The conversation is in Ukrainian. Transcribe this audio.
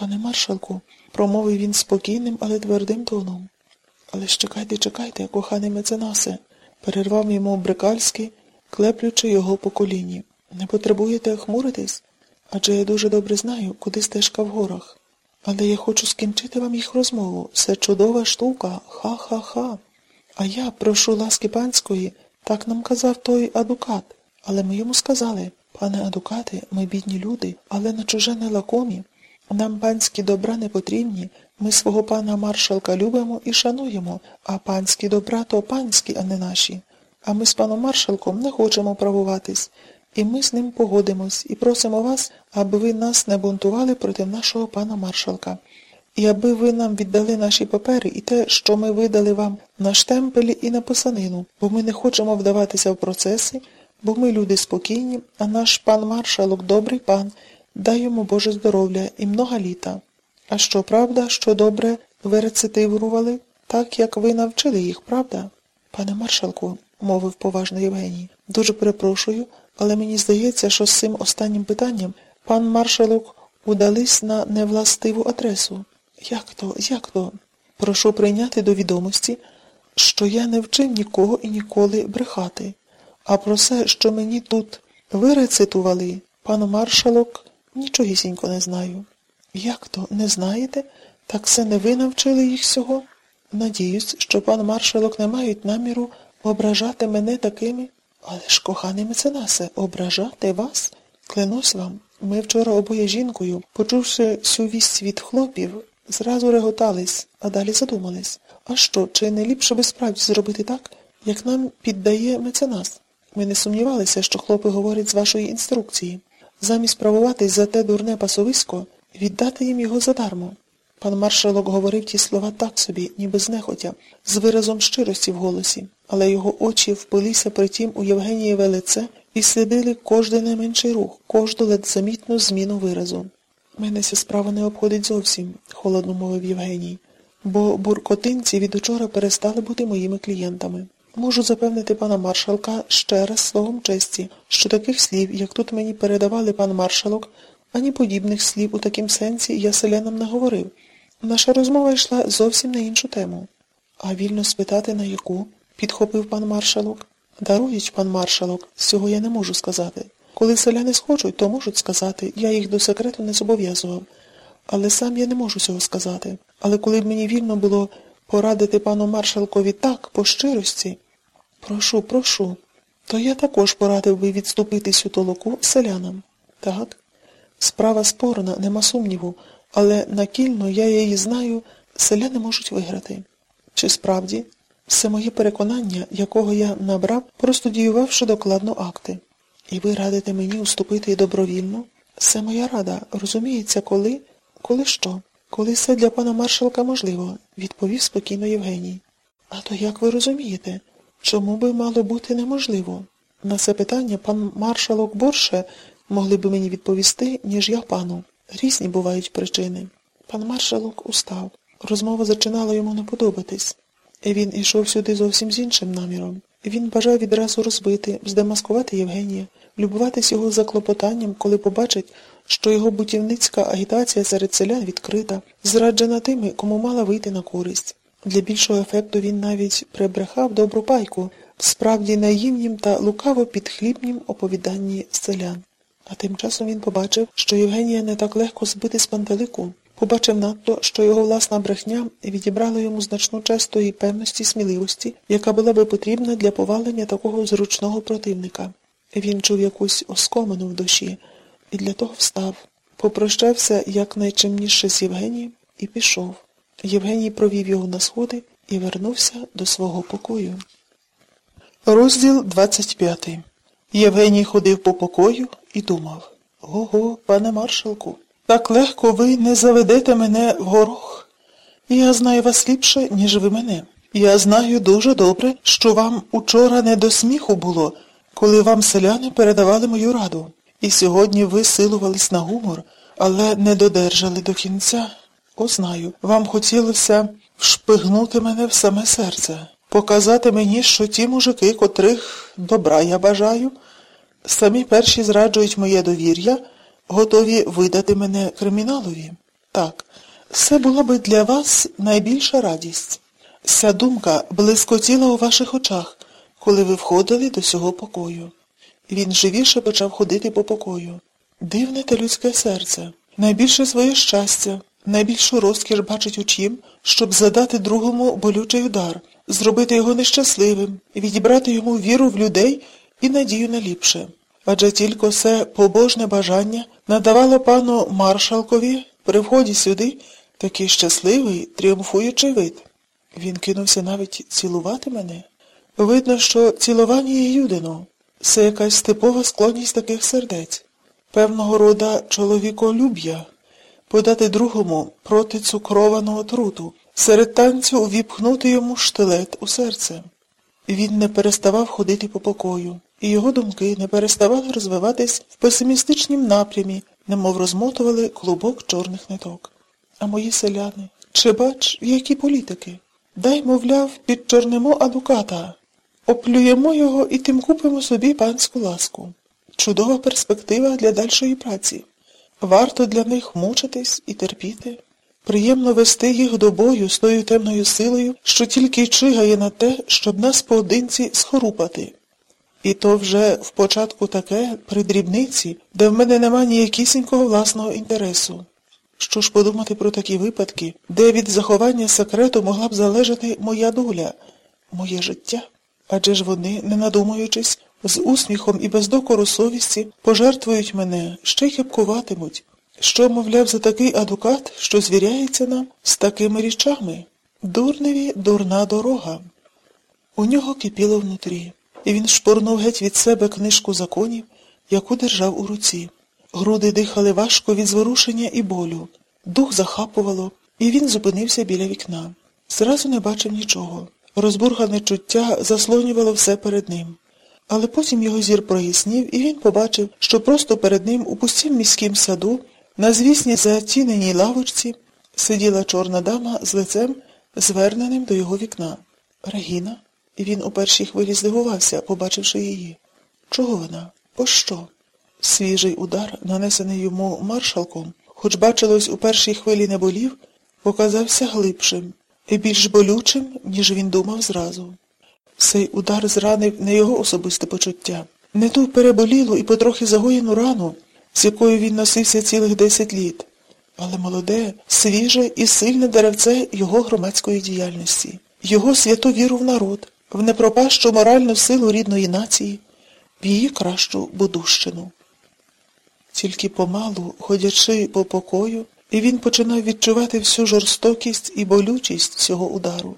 Пане маршалку, промовив він спокійним, але твердим тоном. Але ж чекайте, чекайте, коханий меценасе, перервав йому Брикальський, клеплючи його по коліні. Не потребуєте хмуритись? Адже я дуже добре знаю, куди стежка в горах. Але я хочу скінчити вам їх розмову. Це чудова штука. Ха-ха-ха. А я прошу ласки панської, так нам казав той адукат. Але ми йому сказали, пане адукате, ми бідні люди, але на чуже не лакомі. Нам панські добра не потрібні. Ми свого пана маршалка любимо і шануємо, а панські добра то панські, а не наші. А ми з паном маршалком не хочемо правуватись. І ми з ним погодимось і просимо вас, аби ви нас не бунтували проти нашого пана маршалка. І аби ви нам віддали наші папери і те, що ми видали вам на штемпелі і на писанину, бо ми не хочемо вдаватися в процеси, бо ми люди спокійні, а наш пан маршалок добрий пан, дай йому Боже здоров'я і много літа. А що правда, що добре ви рецитивували, так як ви навчили їх, правда? Пане маршалку, мовив поважно Євгеній, дуже перепрошую, але мені здається, що з цим останнім питанням пан маршалок удались на невластиву адресу. Як то, як то? Прошу прийняти до відомості, що я не вчив нікого і ніколи брехати. А про все, що мені тут вирецитували, пан маршалок нічогісінько не знаю. Як то, не знаєте? Так це не ви навчили їх всього? Надіюсь, що пан маршалок не мають наміру ображати мене такими. Але ж, коханий меценасе, ображати вас? Клянусь вам, ми вчора обоє жінкою, почувши всю вість від хлопів, зразу реготались, а далі задумались. А що, чи не ліпше би справді зробити так, як нам піддає меценас? Ми не сумнівалися, що хлопи говорять з вашої інструкції. Замість правуватись за те дурне пасовисько, віддати їм його задармо. Пан маршалок говорив ті слова так собі, ніби знехотя, з виразом щирості в голосі, але його очі впилися притім у Євгенієве лице і слідили кожний найменший рух, кожну ледь замітну зміну виразу. Мене ця справа не обходить зовсім, холодно мовив Євгеній, бо буркотинці від учора перестали бути моїми клієнтами. Можу запевнити пана маршалка ще раз словом честі, що таких слів, як тут мені передавали пан маршалок, ані подібних слів у такім сенсі я селянам не говорив. Наша розмова йшла зовсім на іншу тему. А вільно спитати, на яку? підхопив пан маршалок. Дарують, пан маршалок, цього я не можу сказати. Коли селяни схочуть, то можуть сказати, я їх до секрету не зобов'язував. Але сам я не можу цього сказати. Але коли б мені вільно було порадити пану маршалкові так, по щирості, прошу, прошу, то я також порадив би відступитись у толоку селянам. Так? Справа спорна, нема сумніву, але накільно я її знаю, селяни можуть виграти. Чи справді? Все моє переконання, якого я набрав, просто діювавши докладно акти. І ви радите мені уступити добровільно? Це моя рада, розуміється, коли? Коли що? Коли все для пана маршалка можливо, відповів спокійно Євгеній. А то як ви розумієте, чому би мало бути неможливо? На це питання пан маршалок борше могли би мені відповісти, ніж я пану. Різні бувають причини. Пан маршалок устав. Розмова зачинала йому не подобатись. Він ішов сюди зовсім з іншим наміром. Він бажав відразу розбити, здемаскувати Євгенія, любуватись його заклопотанням, коли побачить, що його бутівницька агітація серед селян відкрита, зраджена тими, кому мала вийти на користь. Для більшого ефекту він навіть прибрехав добру пайку в справді наївнім та лукаво підхлібнім оповіданні селян. А тим часом він побачив, що Євгенія не так легко збити з пантелику. Побачив надто, що його власна брехня відібрала йому значну часть тої певності сміливості, яка була би потрібна для повалення такого зручного противника. Він чув якусь оскомину в душі і для того встав, попрощався якнайчимніше з Євгенієм і пішов. Євгеній провів його на сходи і вернувся до свого покою. Розділ 25 Євгеній ходив по покою і думав Ого, пане маршалку, так легко ви не заведете мене в горох. Я знаю вас ліпше, ніж ви мене. Я знаю дуже добре, що вам учора не до сміху було, коли вам селяни передавали мою раду. І сьогодні ви силувались на гумор, але не додержали до кінця. О, знаю, вам хотілося вшпигнути мене в саме серце, показати мені, що ті мужики, котрих добра я бажаю, самі перші зраджують моє довір'я, готові видати мене криміналові. Так, це була би для вас найбільша радість. Ця думка блискотіла у ваших очах, коли ви входили до цього покою. Він живіше почав ходити по покою. Дивне те людське серце. Найбільше своє щастя, найбільшу розкіш бачить у чим, щоб задати другому болючий удар, зробити його нещасливим, відібрати йому віру в людей і надію на ліпше. Адже тільки це побожне бажання надавало пану маршалкові при вході сюди такий щасливий, тріумфуючий вид. Він кинувся навіть цілувати мене. Видно, що цілування є юдино. Це якась типова склонність таких сердець, певного рода чоловіколюб'я, подати другому проти цукрованого труту, серед танцю увіпхнути йому штилет у серце. Він не переставав ходити по покою, і його думки не переставали розвиватись в песимістичнім напрямі, немов розмотували клубок чорних ниток. А мої селяни, чи бач, які політики? Дай, мовляв, підчорнемо адвоката, оплюємо його і тим купимо собі панську ласку. Чудова перспектива для дальшої праці. Варто для них мучитись і терпіти. Приємно вести їх до бою з тою темною силою, що тільки чигає на те, щоб нас поодинці схорупати. І то вже в початку таке, при дрібниці, де в мене нема ніякісінького власного інтересу. Що ж подумати про такі випадки, де від заховання секрету могла б залежати моя доля, моє життя? Адже ж вони, не надумуючись, з усміхом і без докору совісті пожертвують мене, ще й хипкуватимуть. Що, мовляв, за такий адвокат, що звіряється нам з такими річами? Дурневі дурна дорога. У нього кипіло внутрі, і він шпорнув геть від себе книжку законів, яку держав у руці. Груди дихали важко від зворушення і болю, дух захапувало, і він зупинився біля вікна. Зразу не бачив нічого. Розбургане чуття заслонювало все перед ним. Але потім його зір прояснів, і він побачив, що просто перед ним у пустім міськім саду, на звісній заціненій лавочці, сиділа чорна дама з лицем, зверненим до його вікна. Регіна? І він у першій хвилі здивувався, побачивши її. Чого вона? Пощо? Свіжий удар, нанесений йому маршалком, хоч бачилось у першій хвилі не болів, показався глибшим більш болючим, ніж він думав зразу. Цей удар зранив не його особисте почуття, не ту переболілу і потрохи загоєну рану, з якою він носився цілих десять літ, але молоде, свіже і сильне деревце його громадської діяльності, його святу віру в народ, в непропащу моральну силу рідної нації, в її кращу будущину. Тільки помалу, ходячи по покою, і він починав відчувати всю жорстокість і болючість цього удару.